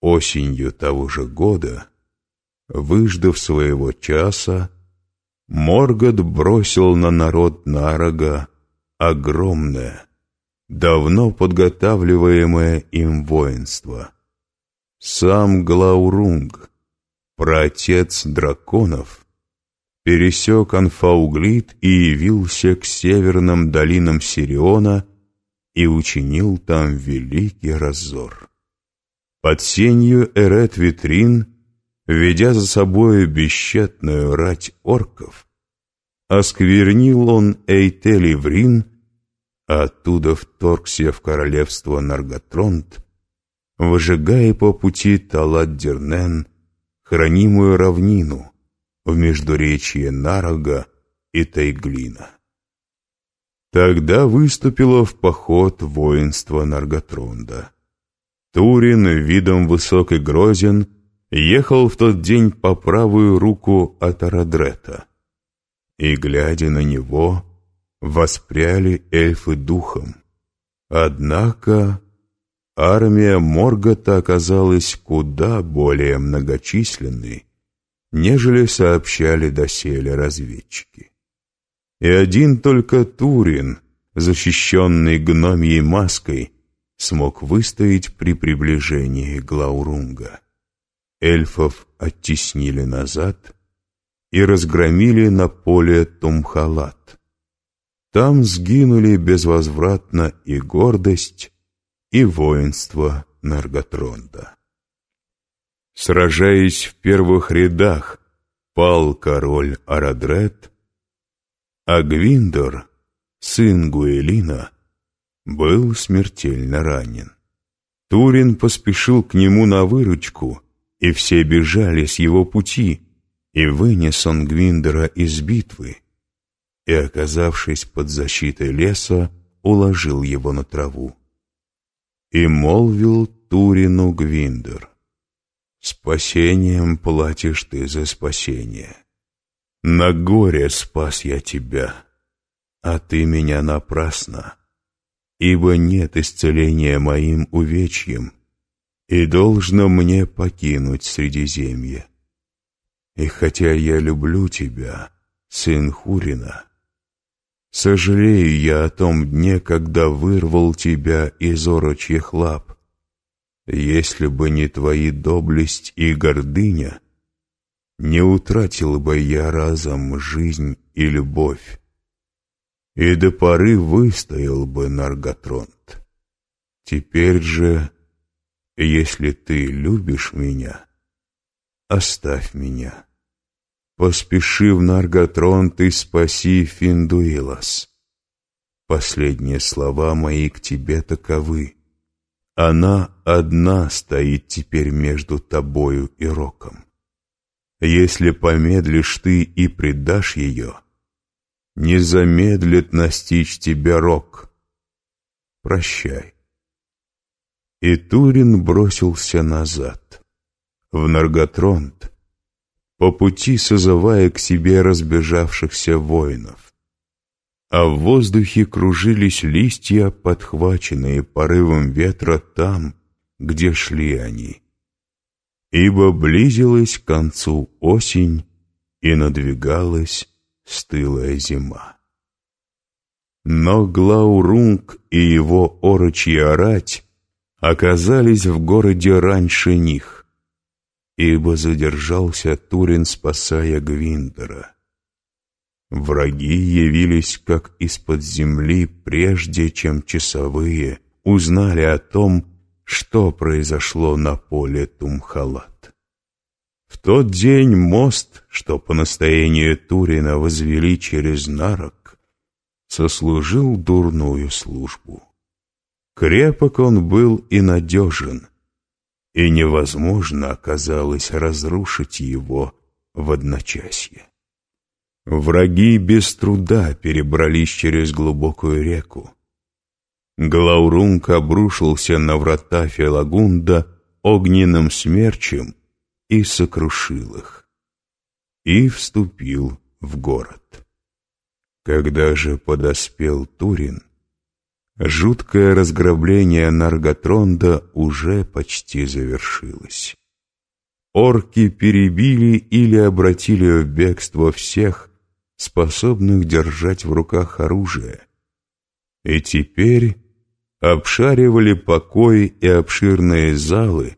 Осенью того же года, выждав своего часа, Моргот бросил на народ Нарога огромное, давно подготавливаемое им воинство. Сам Глаурунг, праотец драконов, пересек Анфауглит и явился к северным долинам Сириона и учинил там великий разор. Под сенью Эрет-Витрин, ведя за собою бесчетную рать орков, осквернил он Эйтели-Врин, а оттуда вторгся в королевство Нарготронт, выжигая по пути Талат-Дернен, хранимую равнину в междуречье Нарога и Тайглина. Тогда выступило в поход воинство Нарготронда. Турин, видом высок и грозен, ехал в тот день по правую руку от Арадрета. И, глядя на него, воспряли эльфы духом. Однако армия Моргота оказалась куда более многочисленной, нежели сообщали доселе разведчики. И один только Турин, защищенный гномьей маской, смог выстоять при приближении Глаурунга. Эльфов оттеснили назад и разгромили на поле Тумхалат. Там сгинули безвозвратно и гордость, и воинство Нарготронда. Сражаясь в первых рядах, пал король Арадрет, а Гвиндор, сын Гуэлина, был смертельно ранен. Турин поспешил к нему на выручку, и все бежали с его пути, и вынес он Гвиндора из битвы, и, оказавшись под защитой леса, уложил его на траву. И молвил Турину Гвиндер, «Спасением платишь ты за спасение. На горе спас я тебя, а ты меня напрасно, ибо нет исцеления моим увечьем, и должно мне покинуть Средиземье. И хотя я люблю тебя, сын Хурина, Сожалею я о том дне, когда вырвал тебя из орочьих лап. Если бы не твои доблесть и гордыня, не утратил бы я разом жизнь и любовь, и до поры выстоял бы Нарготронт. Теперь же, если ты любишь меня, оставь меня. Поспеши в Нарготрон, ты спаси Финдуилас. Последние слова мои к тебе таковы. Она одна стоит теперь между тобою и Роком. Если помедлишь ты и предашь ее, не замедлит настичь тебя Рок. Прощай. И Турин бросился назад, в Нарготронт, по пути созывая к себе разбежавшихся воинов. А в воздухе кружились листья, подхваченные порывом ветра там, где шли они. Ибо близилась к концу осень и надвигалась стылая зима. Но Глаурунг и его орочья рать оказались в городе раньше них ибо задержался Турин, спасая Гвиндера. Враги явились как из-под земли, прежде чем часовые узнали о том, что произошло на поле Тумхалат. В тот день мост, что по настоянию Турина возвели через Нарок, сослужил дурную службу. Крепок он был и надежен — и невозможно оказалось разрушить его в одночасье. Враги без труда перебрались через глубокую реку. Глаурунг обрушился на врата Фелагунда огненным смерчем и сокрушил их. И вступил в город. Когда же подоспел Турин, Жуткое разграбление Нарготронда уже почти завершилось. Орки перебили или обратили в бегство всех, способных держать в руках оружие. И теперь обшаривали покой и обширные залы,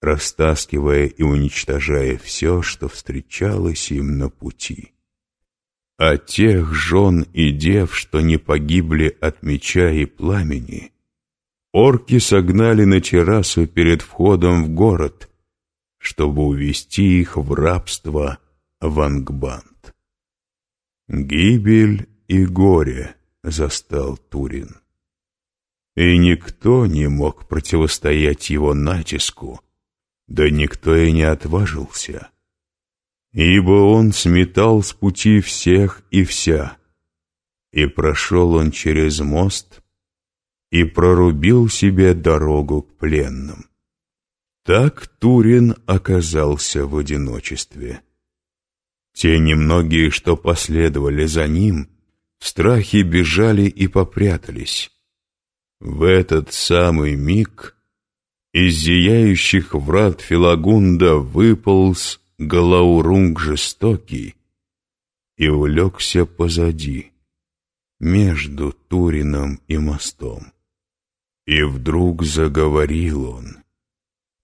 растаскивая и уничтожая все, что встречалось им на пути. А тех жен и дев, что не погибли от меча и пламени, орки согнали на террасу перед входом в город, чтобы увести их в рабство в Ангбанд. Гибель и горе застал Турин. И никто не мог противостоять его натиску, да никто и не отважился ибо он сметал с пути всех и вся. И прошел он через мост и прорубил себе дорогу к пленным. Так Турин оказался в одиночестве. Те немногие, что последовали за ним, в страхе бежали и попрятались. В этот самый миг из зияющих врат Филагунда выполз Галаурунг жестокий и улегся позади, между Турином и мостом. И вдруг заговорил он,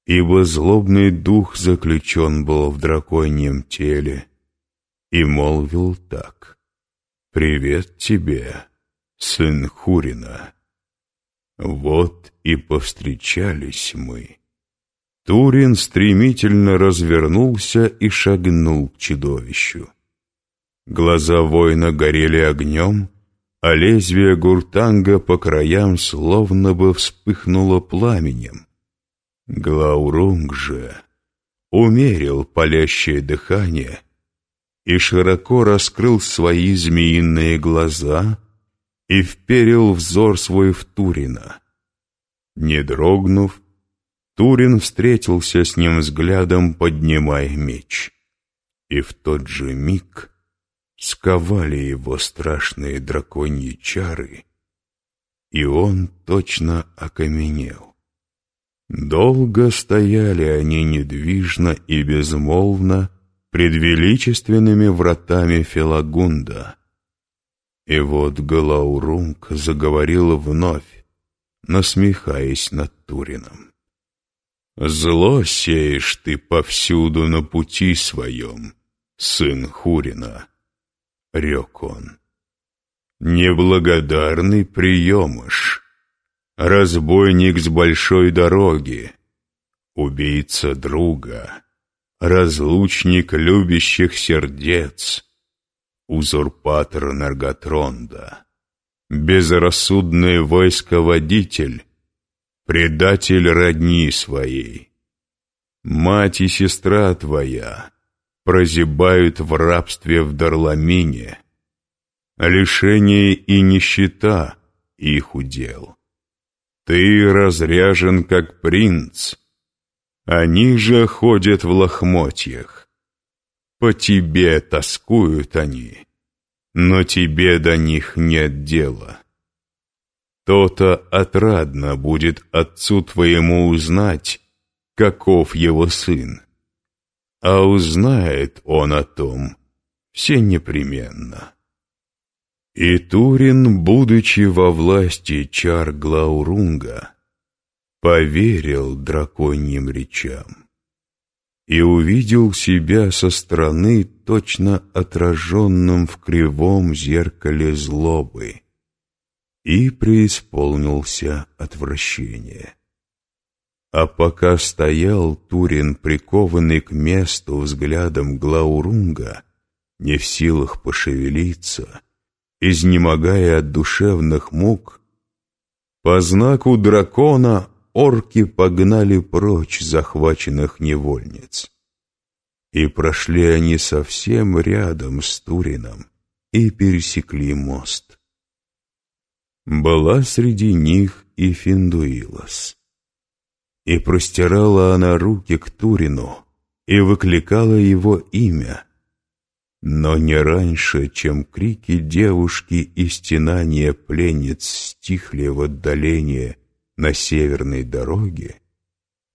ибо злобный дух заключен был в драконьем теле, и молвил так, «Привет тебе, сын Хурина! Вот и повстречались мы». Турин стремительно развернулся и шагнул к чудовищу. Глаза воина горели огнем, а лезвие гуртанга по краям словно бы вспыхнуло пламенем. Глаурунг же умерил палящее дыхание и широко раскрыл свои змеиные глаза и вперил взор свой в Турина. Не дрогнув, Турин встретился с ним взглядом, поднимая меч. И в тот же миг сковали его страшные драконьи чары, и он точно окаменел. Долго стояли они недвижно и безмолвно пред величественными вратами Фелагунда. И вот Галаурунг заговорил вновь, насмехаясь над Турином. Зло сеешь ты повсюду на пути своем, сын Хурина, — рек он. Неблагодарный приемыш, разбойник с большой дороги, убийца друга, разлучник любящих сердец, узурпатор Нарготронда, безрассудный войсководитель, предатель родни своей. Мать и сестра твоя прозябают в рабстве в Дарламине, лишение и нищета их удел. Ты разряжен, как принц, они же ходят в лохмотьях. По тебе тоскуют они, но тебе до них нет дела. То-то отрадно будет отцу твоему узнать, каков его сын. А узнает он о том все непременно. И Турин, будучи во власти чар Глаурунга, поверил драконьим речам и увидел себя со стороны точно отраженным в кривом зеркале злобы и преисполнился отвращения. А пока стоял Турин, прикованный к месту взглядом Глаурунга, не в силах пошевелиться, изнемогая от душевных мук, по знаку дракона орки погнали прочь захваченных невольниц. И прошли они совсем рядом с Турином и пересекли мост была среди них и Финдуилос. И простирала она руки к Турину и выкликала его имя. но не раньше, чем крики девушки и стенания пленниц стихли в отдалении на северной дороге,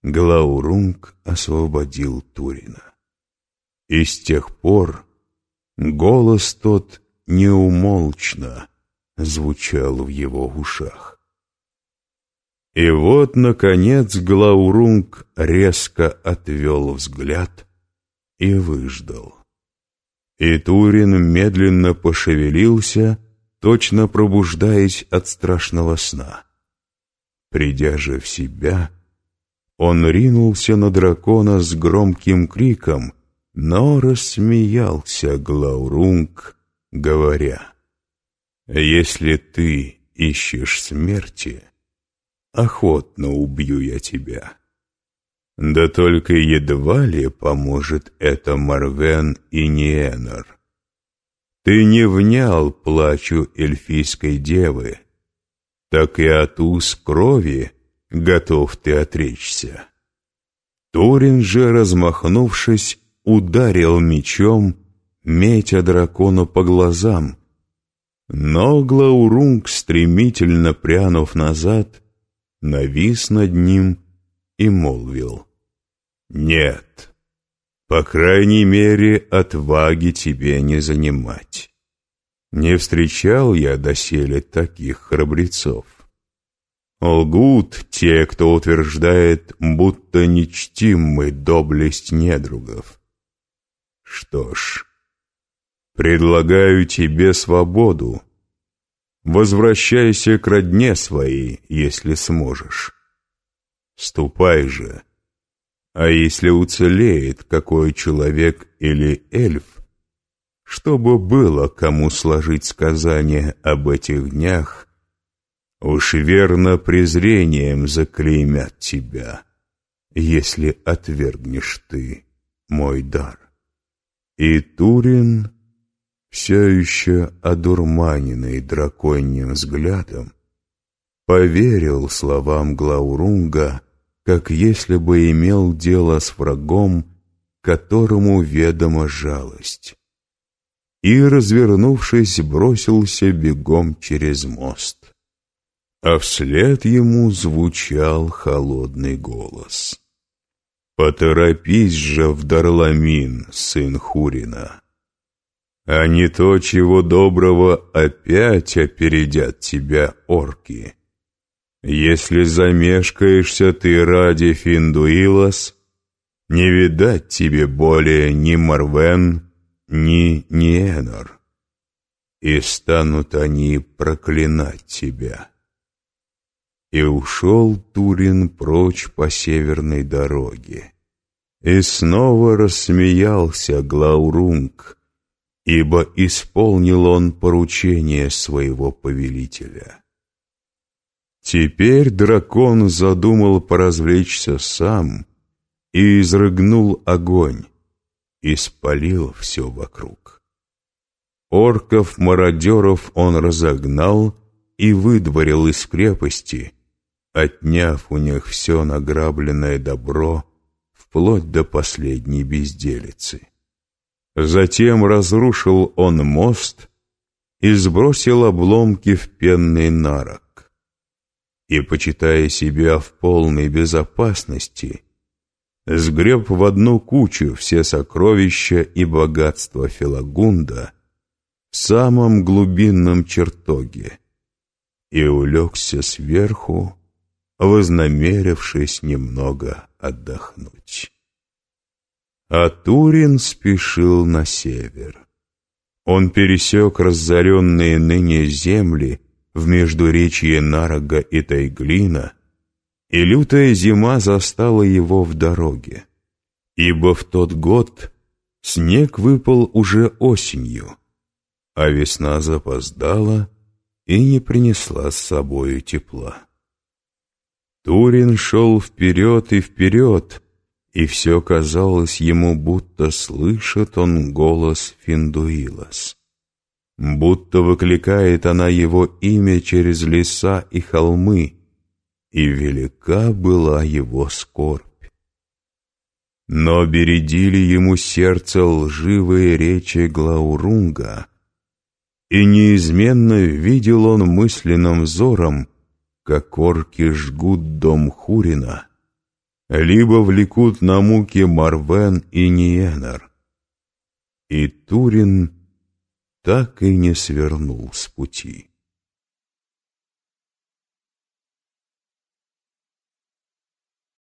Глаурунг освободил Турина. И с тех пор голос тот неумолчно звучал в его ушах. И вот, наконец, Глаурунг резко отвел взгляд и выждал. И Турин медленно пошевелился, точно пробуждаясь от страшного сна. Придя же в себя, он ринулся на дракона с громким криком, но рассмеялся Глаурунг, говоря, «Если ты ищешь смерти, охотно убью я тебя». Да только едва ли поможет это Марвен и Ниэнор. Ты не внял плачу эльфийской девы, так и от уз крови готов ты отречься. Турин же, размахнувшись, ударил мечом, метя дракону по глазам. Но Глаурунг, стремительно прянув назад, навис над ним и молвил — нет, по крайней мере, отваги тебе не занимать. Не встречал я доселе таких храбрецов. Лгут те, кто утверждает, будто не чтим мы доблесть недругов. Что ж, предлагаю тебе свободу. Возвращайся к родне своей, если сможешь. Ступай же а если уцелеет какой человек или эльф, чтобы было кому сложить сказание об этих днях, уж верно презрением заклеймят тебя, если отвергнешь ты мой дар. И Турин, все еще одурманенный драконьим взглядом, поверил словам Глаурунга, как если бы имел дело с врагом, которому ведома жалость. И, развернувшись, бросился бегом через мост. А вслед ему звучал холодный голос. «Поторопись же в Дарламин, сын Хурина, а не то, чего доброго, опять опередят тебя орки». Если замешкаешься ты ради Финдуилос, не видать тебе более ни Марвен, ни Ниенор, и станут они проклинать тебя. И ушел Турин прочь по северной дороге. И снова рассмеялся Глаурунг, ибо исполнил он поручение своего повелителя. Теперь дракон задумал поразвлечься сам и изрыгнул огонь, и спалил все вокруг. Орков-мародеров он разогнал и выдворил из крепости, отняв у них все награбленное добро вплоть до последней безделицы. Затем разрушил он мост и сбросил обломки в пенный нарок и, почитая себя в полной безопасности, сгреб в одну кучу все сокровища и богатства Филагунда в самом глубинном чертоге и улегся сверху, вознамерившись немного отдохнуть. А Турин спешил на север. Он пересек разоренные ныне земли в междуречье Нарога и Тайглина, и лютая зима застала его в дороге, ибо в тот год снег выпал уже осенью, а весна запоздала и не принесла с собою тепла. Турин шел вперед и вперед, и все казалось ему, будто слышит он голос Финдуилас будто выкликает она его имя через леса и холмы, и велика была его скорбь. Но бередили ему сердце лживые речи Глаурунга, и неизменно видел он мысленным взором, как орки жгут дом Хурина, либо влекут на муки Марвен и Ниенер. И Турин так и не свернул с пути.